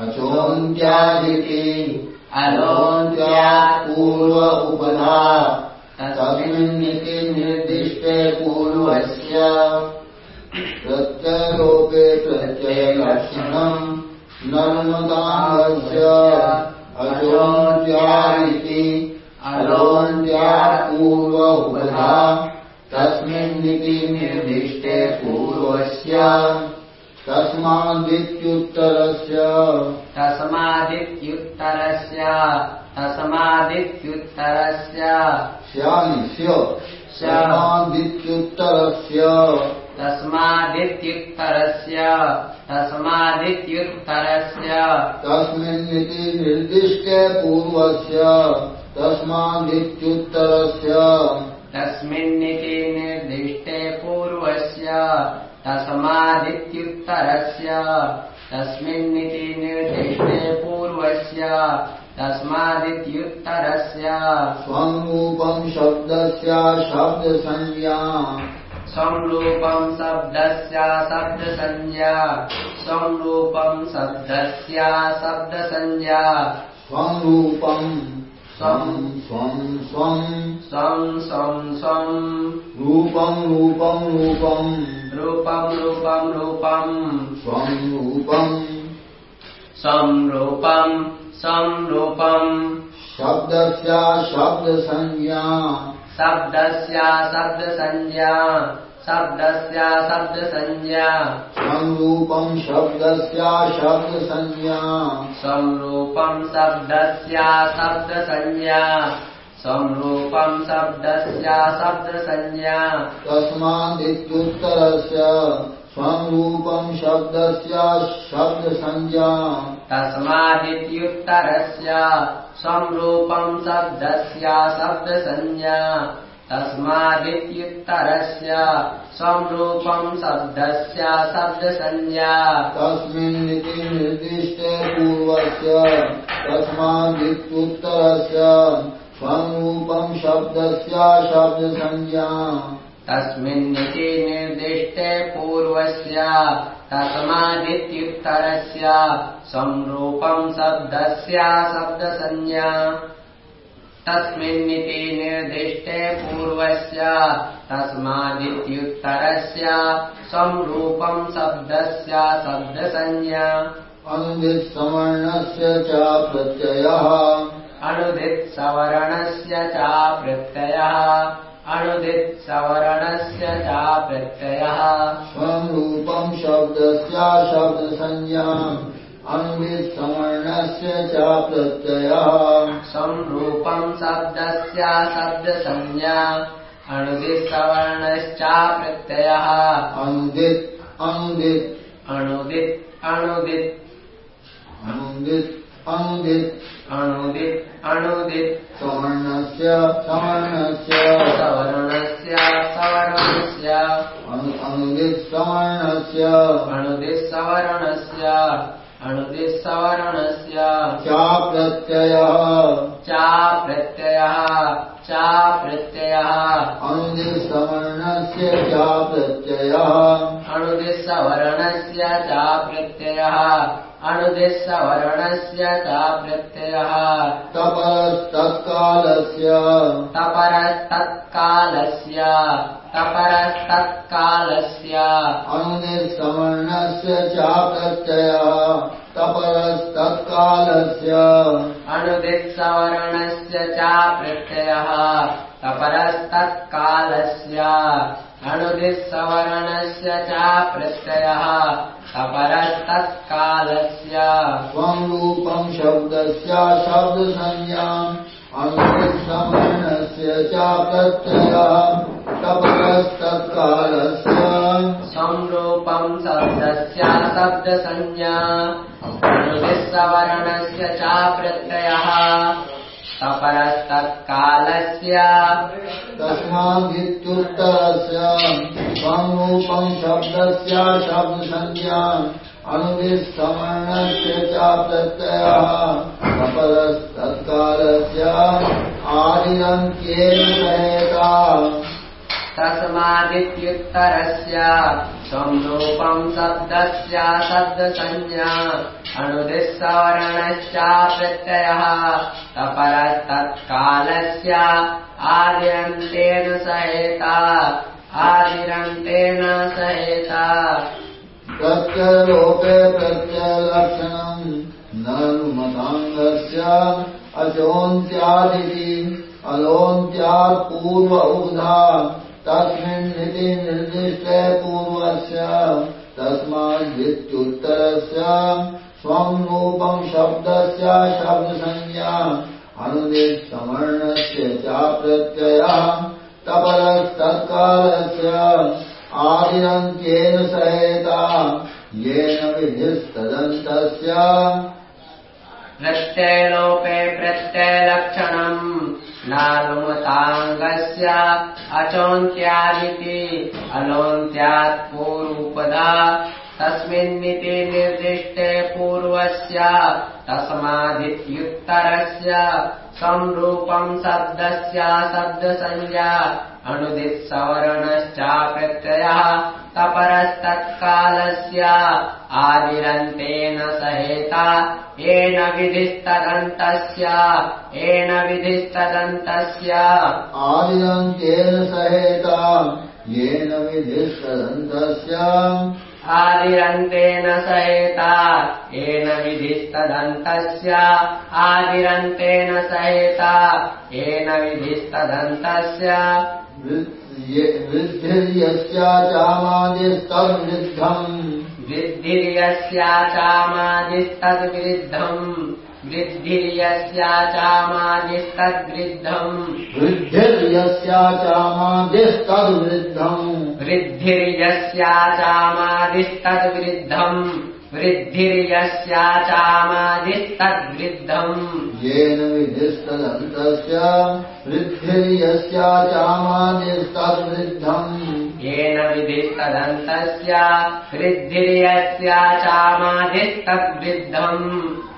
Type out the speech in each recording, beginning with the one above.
अचोन्त्यादिति अलोन्त्या पूर्व उपधा तस्मिन्निति निर्दिष्टे पूर्वस्य प्रत्ययलोके प्रत्ययलक्षणम् नर्मताङ्गस्य अचोन्त्यादिति अलोन्त्या पूर्व उपधा तस्मिन्निति निर्दिष्टे पूर्वस्य। तस्मादित्युत्तरस्य। तस्मादित्युत्तरस्य। तस्मादित्युत्तरस्य। स्यानिस्य तस्मादित्युत्तरस्य तस्मादित्युत्तरस्य। तस्मादित्युत्तरस्य। तस्मिन्निति निर्दिष्टे पूर्वस्य तस्मादित्युत्तरस्य। तस्मिन्निति निर्दिष्टे पूर्वस्य तस्मादित्युत्तरस्य। तस्मिन्निति निर्दिष्टे पूर्वस्य तस्मादित्युत्तरस्य। स्वं रूपम् शब्दस्य शब्दसंज्ञा। संरूपम् शब्दस्य शब्दसंज्ञा। संरूपम् शब्दस्य शब्दसंज्ञा। स्वं रूपम् स्वं स्वं स्वं स्वं स्वं रूपम् रूपम् रूपम् रूपम् रूपम् रूपम् स्वं रूपम् संरूपम् संरूपम् शब्दस्य शब्दसंज्ञा शब्दस्य शब्दसंज्ञा शब्दस्य शब्दसंज्ञा। संरूपम् शब्दस्य शब्दसंज्ञा। संरूपम् शब्दस्य शब्दसंज्ञा। संरूपम् शब्दस्य शब्दसंज्ञा। तस्मादित्युत्तरस्य संरूपम् शब्दस्य शब्दसंज्ञा। तस्मादित्युत्तरस्य संरूपम् शब्दस्य शब्दसंज्ञा तस्मादित्युत्तरस्य संरूपम् शब्दस्य शब्दसंज्ञा। तस्मिन्निति निर्दिष्टे पूर्वस्य तस्मादित्युत्तरस्य संरूपम् शब्दस्य शब्दसंज्ञा। तस्मिन्निति निर्दिष्टे पूर्वस्य तस्मादित्युत्तरस्य संरूपम् शब्दस्य शब्दसंज्ञा तस्मिन्निति निर्दिष्टे पूर्वस्य तस्मादित्युत्तरस्य संरूपम् शब्दस्य शब्दसंज्ञा। अनुदित्सवर्णस्य च प्रत्ययः। अणुदित्सवर्णस्य च प्रत्ययः। अणुदित्सवर्णस्य च प्रत्ययः। स्वरूपम् शब्दस्य शब्दसंज्ञा अनुदित्सवर्णस्य च प्रत्ययः संरूपम् शब्दस्य शब्दसंज्ञा। अणुदित्सवर्णश्च प्रत्ययः अनुदित् अनुदित् अणुदित् अणुदित् अनुदित् अनुदित् अणुदित् अणुदित् सवर्णस्य। सवर्णस्य सवर्णस्य। सवर्णस्य। अनु- अनुदित् सवर्णस्य अणुदित्सवर्णस्य च प्रत्ययः च प्रत्ययः च प्रत्ययः। अनुदित् सवर्णस्य च प्रत्ययः अणुदित्सवर्णस्य च प्रत्ययः अणुदित्सवर्णस्य च प्रत्ययः। तपस्तत्कालस्य तपरस्तत्कालस्य तपरस्तत्कालस्य। अनुदित् सवर्णस्य च प्रत्ययः तपरस्तत्कालस्य। अणुदित्सवर्णस्य च प्रत्ययः तपरस्तत्कालस्य। अणुदित्सवर्णस्य च प्रत्ययः तपरस्तत्कालस्य। स्वं रूपम् शब्दस्य शब्दसंज्ञाम् अनुदित्सवर्णस्य च प्रत्ययः तपरस्तत्कालस्य संरूपम् शब्दस्य शब्दसंज्ञा। अणुदित्सवर्णस्य च प्रत्ययः तपरस्तत्कालस्य तस्मादित्युत्तरस्य स्वं रूपम् शब्दस्य शब्दसंज्ञाम् अनुदित्सवर्णस्य च प्रत्ययः तपरस्तत्कालस्य आदिरन्त्येन सहेता तस्मादित्युत्तरस्य। संरूपम् शब्दस्य शब्दसंज्ञा। अणुदिस्सवर्णश्चाप्रत्ययः तपरस्तत्कालस्य आदिरन्तेन सहेता। आदिरन्तेन सहेता। प्रत्ययलोपे प्रत्ययलक्षणम् न नुमताङ्गस्य अचोन्त्यादिति अलोन्त्यात् पूर्व उग्धा तस्मिन्निति निर्दिष्टे पूर्वस्य तस्माद्वित्युत्तरस्य स्वम् रूपम् शब्दस्य शब्दसंज्ञा अनुदिष्टवर्णस्य च प्रत्ययः तपरस्तत्कालस्य आदिरन्त्येन सहेता येन विधिस्तदन्तस्य। प्रत्ययलोपे प्रत्ययलक्षणम् नानुमताङ्गस्य अचोन्त्यादिति अलोन्त्यात् पूर्वपदा तस्मिन्निति निर्दिष्टे पूर्वस्य तस्मादित्युत्तरस्य संरूपम् शब्दस्य शब्दसंज्ञा अणुदित्सवर्णश्च प्रत्ययः तपरस्तत्कालस्य आदिरन्तेन सहेता येन विधिस्तदन्तस्य येन विधिस्तदन्तस्य। आदिरन्त्येन सहेता येन विधिस्तदन्तस्य आदिरन्तेन सहेता येन विधिस्तदन्तस्य। आदिरन्तेन सहेता येन विधिस्तदन्तस्य। वृद्धिर्यस्याचामादिस्तद्विद्धम्। वृद्धिर्यस्याचामादिस्तद्विरुद्धम् वृद्धिर्यस्याचामादिस्तद्विरुद्धम् वृद्धिर्यस्याचामादिस्तद्विद्धम् वृद्धिर्यस्याचामादिस्तद्विरुद्धम्। येन विधिस्तदन्तस्य वृद्धिर्यस्याचामादिस्तद्विद्धम् येन विधिस्तदन्तस्य वृद्धिर्यस्याचामादिस्तद्विरुद्धम्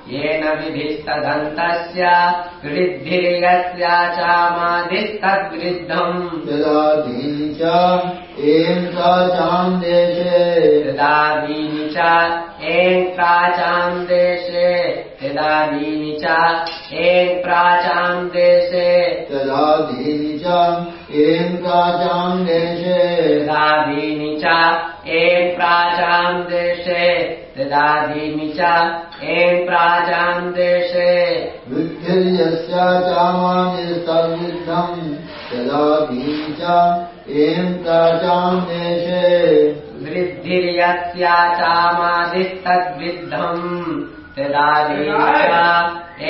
येन विधिस्तदन्तस्य वृद्धिर्यस्याचामादिस्तद्विरुद्धम् यदा दीनि च एम् सा चाम् देशे। यदादीनि च एम् प्राचाम् देशे यदादीनि च एम् प्राचाम् देशे। यदा दीनि च एम् सा चाम् देशे यदादीनि च एम् प्राचाम् देशे। यदादीनि च एम् प्राचाम् देशे। वृद्धिर्यस्याचामादिस्तद्विद्धम् यदा दीनि च एम् सा चाम् देशे वृद्धिर्यस्याचामादिस्तद्विद्धम् यदादीनि च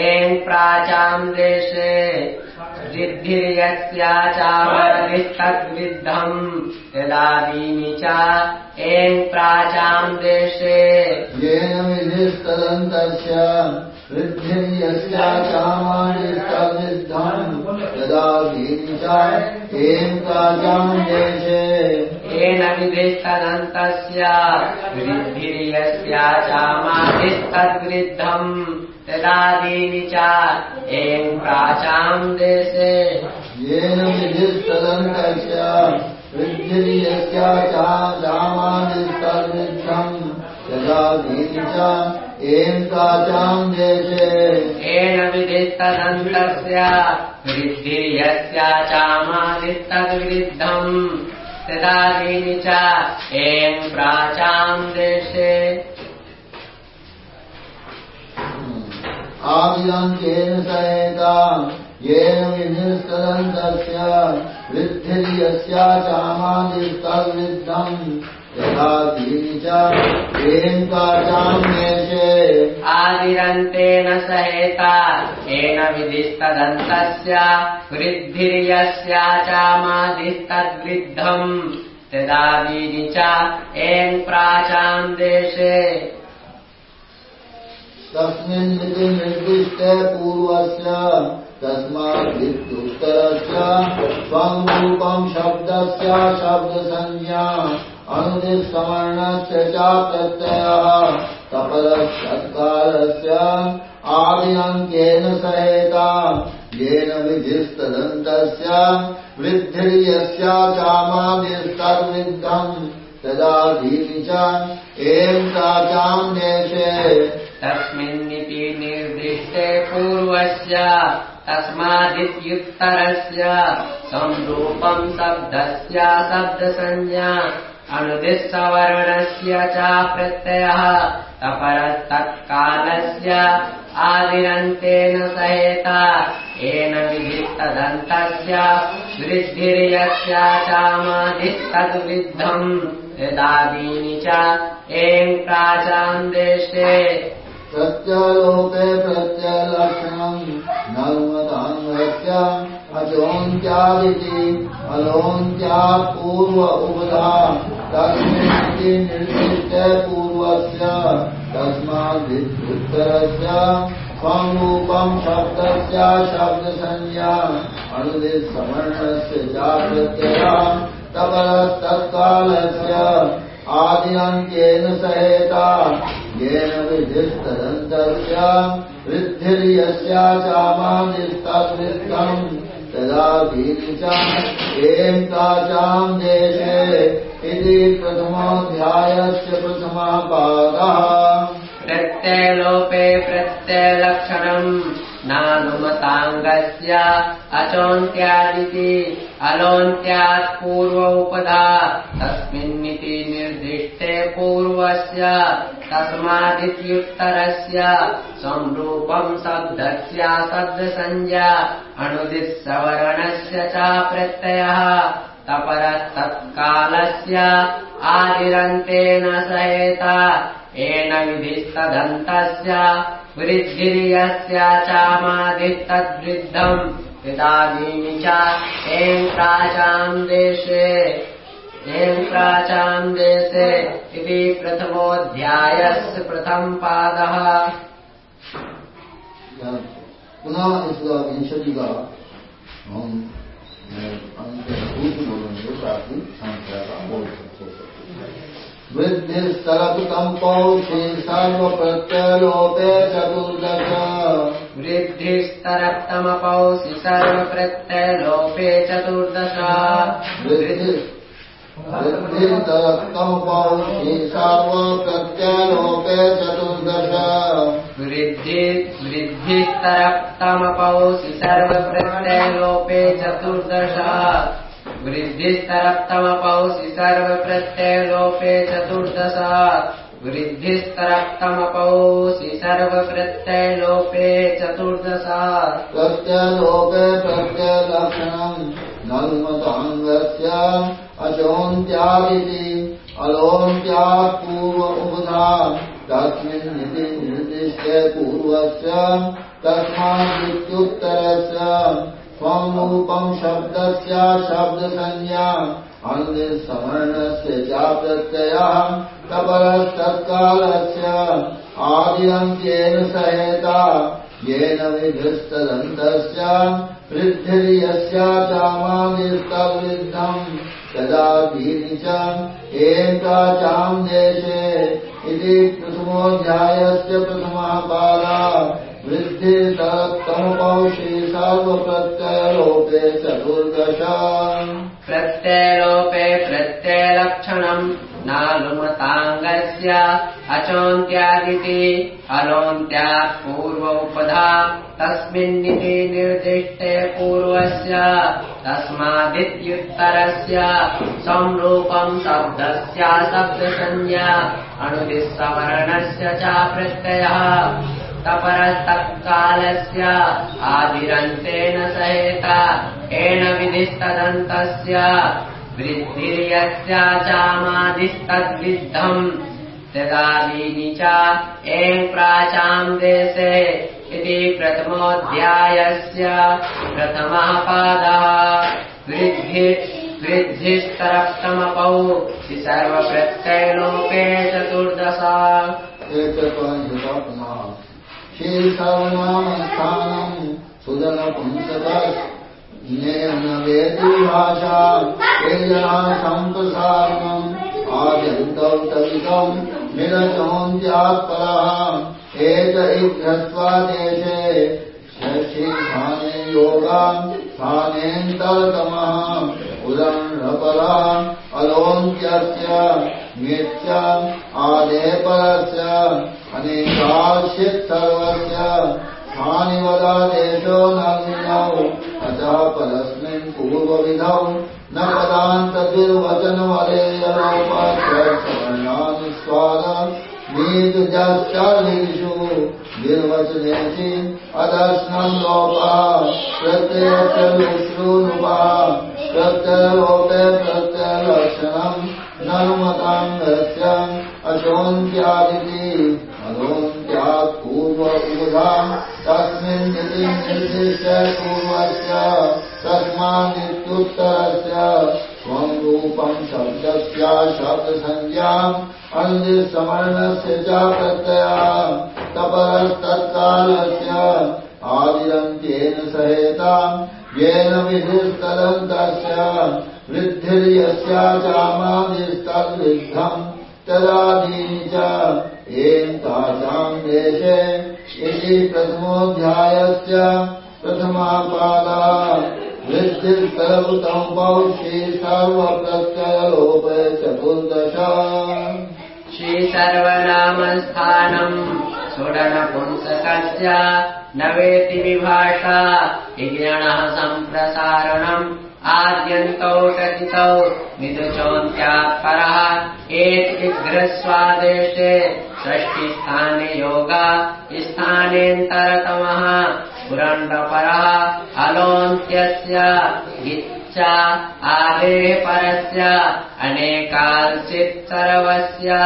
एम् प्राचाम् देशे वृद्धिर्यस्याचामादिस्तद्विद्धम् यदादीनि च एम् प्राचाम् देशे येन विधिस्तदन्तस्य वृद्धिर्यस्याचामादिस्तद्विद्धम् यदा दीनि च एम् सा चाम् देशे। येन विधिस्तदन्तस्य वृद्धिर्यस्याचामादिस्तद्विरुद्धम् यदादीनि च एम् प्राचाम् देशे। येन विधिस्तदन्तस्य वृद्धिर्यस्याचामादिस्तद्विद्धम् यदा दीनि च देशे। येन विधिस्तदन्तस्य वृद्धिर्यस्याचामादिस्तद्विरुद्धम् यदादीनि च एम् प्राचाम् देशे। आदिरन्त्येन सहेता येन विधिस्तदन्तस्य वृद्धिर्यस्याचामादिस्तद्विद्धम् यथा च आदिरन्तेन सहेता येन विधिस्तदन्तस्य वृद्धिर्यस्याचामादिस्तद्विद्धम् यदादीनि च एम् प्राचाम् देशे। तस्मिन्निति निर्दिष्टे पूर्वस्य तस्माद्वित्युत्तरस्य स्वम् रूपम् शब्दस्य शब्दसंज्ञा अनुदिसवर्णस्य च प्रत्ययः तपरस्तत्कालस्य आदिरङ्केन सहेता। येन विधिस्तदन्तस्य वृद्धिर्यस्या चामादिस्तद्विद्धम् तदाधीनि च एम् प्राचाम् देशे तस्मिन्निति निर्दिष्टे पूर्वस्य तस्मादित्युत्तरस्य। संरूपम् शब्दस्य शब्दसंज्ञा अनुदिसवर्णस्य च प्रत्ययः अपरस्तत्कालस्य आदिरन्तेन सहेता येन विधिस्तदन्तस्य वृद्धिर्यस्य चामादिस्तद्विद्धम् यदादीनि च एम् प्राचाम् देशे प्रत्यलोके प्रत्यलक्षणम् नर्मदाङ्गस्य अचोन्त्यादिति अलोन्त्यात् पूर्व उपधा तस्मिन्निति निर्दिष्टे पूर्वस्य तस्माद्वित्तरस्य स्वम् रूपम् शब्दस्य शब्दसंज्ञा च प्रत्ययः तपरस्तत्कालस्य आदिनन्त्येन सहेता येन विधिस्तदन्तस्य वृद्धिर्यस्या चामादिस्तद्वृद्धम् तदा भीति च एम् काचाम् देशे इति प्रथमोऽध्यायस्य प्रथमः पादः प्रत्ययलोपे प्रत्ययलक्षणम् नानुमताङ्गस्य अचोन्त्यादिति अलोन्त्यात् पूर्व उपधा तस्मिन्निति निर्दिष्टे पूर्वस्य तस्मादित्युत्तरस्य संरूपम् शब्दस्य शब्दसंज्ञा अणुदिसवर्णस्य च प्रत्ययः तपरस्तत्कालस्य आदिरन्तेन सहेता येन विधिस्तदन्तस्य वृद्धिर्यस्य चामादिस्तद्वृद्धम् यदादीनि च एम् प्राचाम् देशे एम् प्राचाम् देशे इति प्रथमोऽध्यायस्य प्रथम पादः पुनः विंशति सकते वृद्धिस्तरपुतम् पौषे सर्वप्रत्यलोपे चतुर्दश वृद्धिस्तरप्तमपौसि सर्वप्रत्ययलोपे चतुर्दश। वृद्धि वृद्धिस्तरप्तम् पौषे सर्वप्रत्यलोपे चतुर्दश। वृद्धि वृद्धिस्तरप्तमपौसि सर्वप्रत्ययलोपे चतुर्दश वृद्धिस्तरप्तमपौसि सर्वप्रत्ययलोपे चतुर्दश वृद्धिस्तरप्तमपौसि सर्वप्रत्ययलोपे चतुर्दश प्रत्यलोके प्रत्यलक्षणम् नल्मताङ्गस्य अचोन्त्यादिति अलोन्त्यात् पूर्व उपधा तस्मिन्निति निर्दिष्टे पूर्वस्य तस्मादित्युत्तरस्य स्वम् रूपम् शब्दस्य शब्दसंज्ञा अनुदिसवर्णस्य च प्रत्ययः तपरस्तत्कालस्य आदिरन्त्येन सहेता येन विधिस्तदन्तस्य वृद्धिर्यस्य चामादिस्तद्वृद्धम् तदा दीनि च एकाचाम् देशे इति प्रथमोऽध्यायस्य प्रथमः सर्वप्रत्ययलोपे चतुर्दश प्रत्ययलोपे प्रत्ययलक्षणम् नालुमताङ्गस्य अचोन्त्यादिति अलोन्त्यात् पूर्व उपधा तस्मिन्निति निर्दिष्टे पूर्वस्य तस्मादित्युत्तरस्य संरूपम् शब्दस्य शब्दसंज्ञा अणुदिसवर्णस्य च प्रत्ययः तपरस्तत्कालस्य आदिरन्तेन सहेता येन विधिस्तदन्तस्य वृद्धिर्यस्य चामादिस्तद्विद्धम् तदादीनि च एम् प्राचाम् देशे इति प्रथमोऽध्यायस्य प्रथमः पादः। वृद्धि वृद्धिस्तरप्तमपौ सर्वप्रत्ययलोपे चतुर्दश पुनः शीर्षवनामस्थानम् सुदनपुंसकस्नेहन वेदि सम्प्रसारणम् आद्यन्तौ तवितम् निरचोन्त्यात्परः एक इभ्यस्त्वा देशे षष्ठीस्थाने योगाम् स्थानेऽन्तरतमः उदण्डपरा अलोन्त्यस्य नित्य आदेपरस्य अनेकाश्चित् सर्वस्य स्थानि वदादेशो नौ अतः परस्मिन् पूर्वविधौ। न पदान्तद्विर्वचनवलेयलोपाश्रवर्णानुस्वाद निर्वचनेति अदर्शनम् लोपः प्रत्ययस्य विश्रूनुपः प्रत्ययलोपे प्रत्ययलक्षणम् ननुमताङ्गस्य अशोन्त्यादिति अनोन्त्यात् पूर्व उबुधाम् तस्मिन्निति निर्दिश्य पूर्वस्य तस्मान्नित्युत्तरस्य स्वम् रूपम् शब्दस्य शब्दसंज्ञाम् अन्यसमर्णस्य च प्रत्यया वृद्धिर्यस्या चामादिस्तद्विद्धम् तदादीनि च एतासाम् देशे इति प्रथमोऽध्यायस्य प्रथमापादा वृद्धिस्तरभृतम् पौषी सर्वप्रत्ययलोप चतुर्दश। श्रीसर्वनामस्थानम् सुडनपुंसकस्य न वेति विभाषा विज्ञणः सम्प्रसारणम् आद्यन्तौ कथितौ विदुचोऽन्त्यात् परः एतविग्रस्वादेशे षष्टिस्थाने योगा स्थानेऽन्तरतमः पुरण्डपरः अलोन्त्यस्य आदेः परस्य अनेकाल्चित् सर्वस्य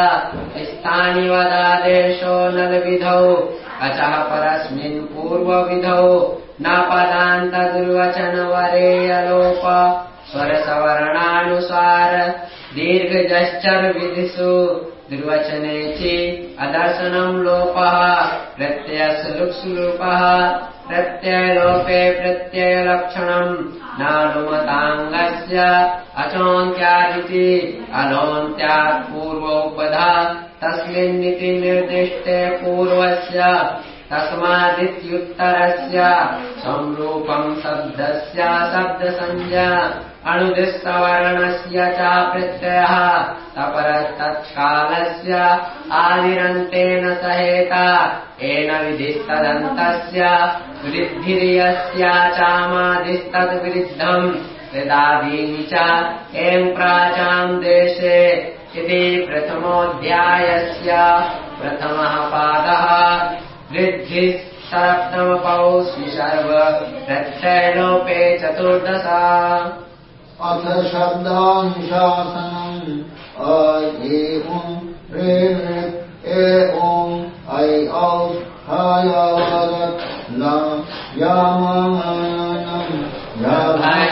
स्थानि वदादेशो नलविधौ अचः परस्मिन् पूर्वविधौ न पदान्तदुर्वचनवरेयलोप स्वरसवर्णानुसार दीर्घजश्चर्विधिषु दुर्वचने चि अदर्शनम् लोपः प्रत्ययसलुक्सुलूपः प्रत्ययलोपे प्रत्ययलक्षणम् नानुमताङ्गस्य अचोन्त्यादिति अलोन्त्यात् पूर्वोपधा तस्मिन्निति निर्दिष्टे पूर्वस्य तस्मादित्युत्तरस्य संरूपम् शब्दस्य शब्दसंज्ञा अणुदिस्तवर्णस्य च प्रत्ययः तपरस्तत्कालस्य आदिरन्तेन सहेता येन विधिस्तदन्तस्य वृद्धिर्यस्या चामादिस्तद्विरुद्धम् यदादीनि च एम् प्राचाम् देशे इति प्रथमोऽध्यायस्य प्रथमः पादः। वृद्धिः सप्तमपौ स्विसर्व प्रत्ययलोपे चतुर्दश अथ शब्दानुशासनम् अ एवम् रे ए ॐ ऐ औ हयवदत् न यामानम् भय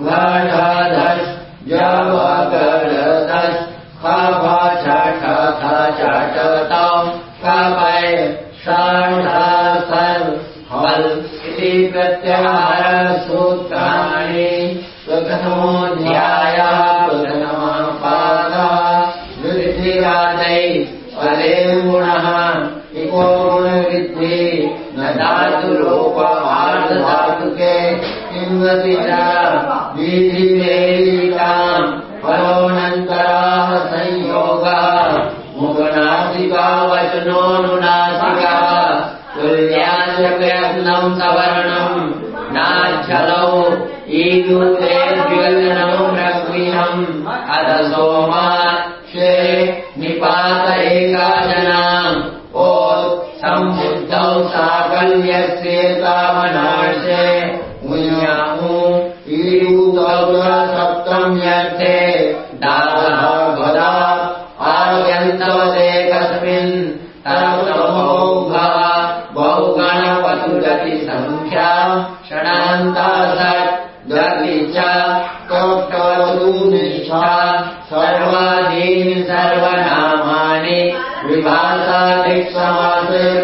घढधस् यवगडदस् खभा छठ थ चटतम् कपय षण्ढसन् हल् इति प्रत्याहारसूत्राणि न धातुरोपहार्धधातुके किंवति च विधिवेदिकाम् फलोऽनन्तराः संयोगः मुखनासिका वचनोऽनुनासिका तुल्याश्च प्रयत्नम् सवर्णम् नाच्छलौ ईदूतेर्व्यजनम् प्रक्रियम् अध सोमा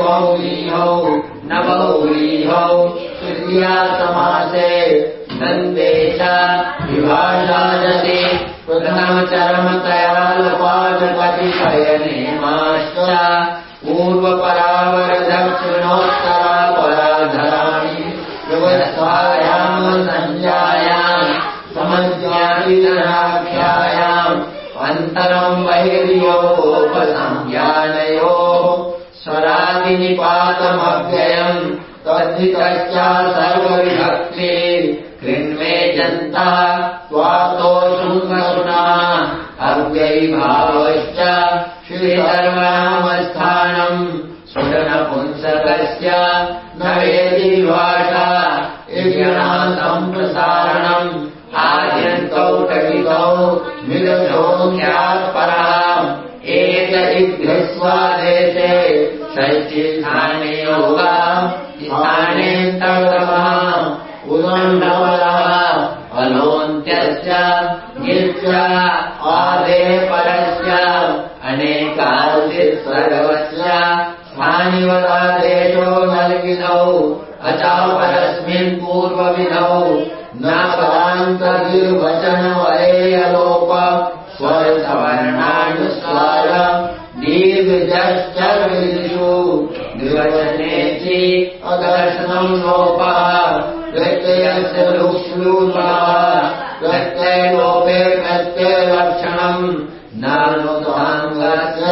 हुलीहौ न तृतीया समासे दन्ते च विभाषाजने प्रथमचरमतया माश्वा पूर्वपरावरदक्षिणोत्तरापराधराणि युवसायाम् सञ्ज्ञायाम् समज्ञानिदराख्यायाम् अन्तरम् वैर्योपसंज्ञानयोः स्वरादिनिपातमव्ययम् तद्धितश्च सर्वविभक्ति। कृण्वे जन्ता त्वातो शृङ्गसुना अव्ययीभावश्च श्रीसर्वनामस्थानम् सुषनपुंसकस्य न वेदि विभाषा। सम्प्रसारणम् आद्यन्तौ टकितौ मिलशोऽख्यात्पराम् एक इद्धिस्वादेशे षष्ठिस्थाने योगा स्थानेऽन्तर्गमः उदण्डवलः अलोन्त्यस्य गित्य आदे परस्य अनेकादित् सर्वस्य स्थानिवदादेशो नल्विधौ अचापरस्मिन् पूर्वविधौ न पदान्तर्वचनवरेयलोप द्विवचनेचि अदर्शनम् लोपः प्रत्ययस्य लुक्ष्लूपः प्रत्ययलोपे प्रत्ययलक्षणम् नानुदाङ्गस्य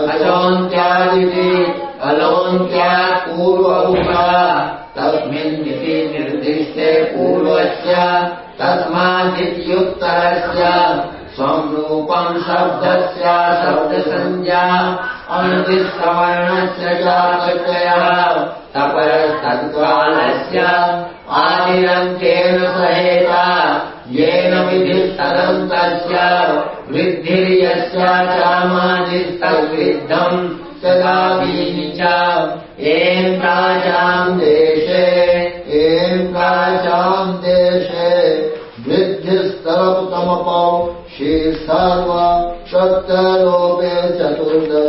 अचोन्त्यादिति अलोन्त्यात् पूर्वभूपः तस्मिन्निति निर्दिष्टे पूर्वस्य। तस्मादित्युत्तरस्य स्वम् रूपम् शब्दस्य शब्दसंज्ञा अणुतिस्तवर्णस्य च प्रत्ययः तपरस्तत्कालस्य आदिरन्त्येन सहेता येन विधिस्तदन्तस्य वृद्धिर्यस्य चामादिस्तद्विद्धम् तदादीनि च एम् प्राचाम् देशे एम् प्राचाम् देशे वृद्धिस्तरपुतमपौ श्रीसर्व सप्तलोपे चतुर्दश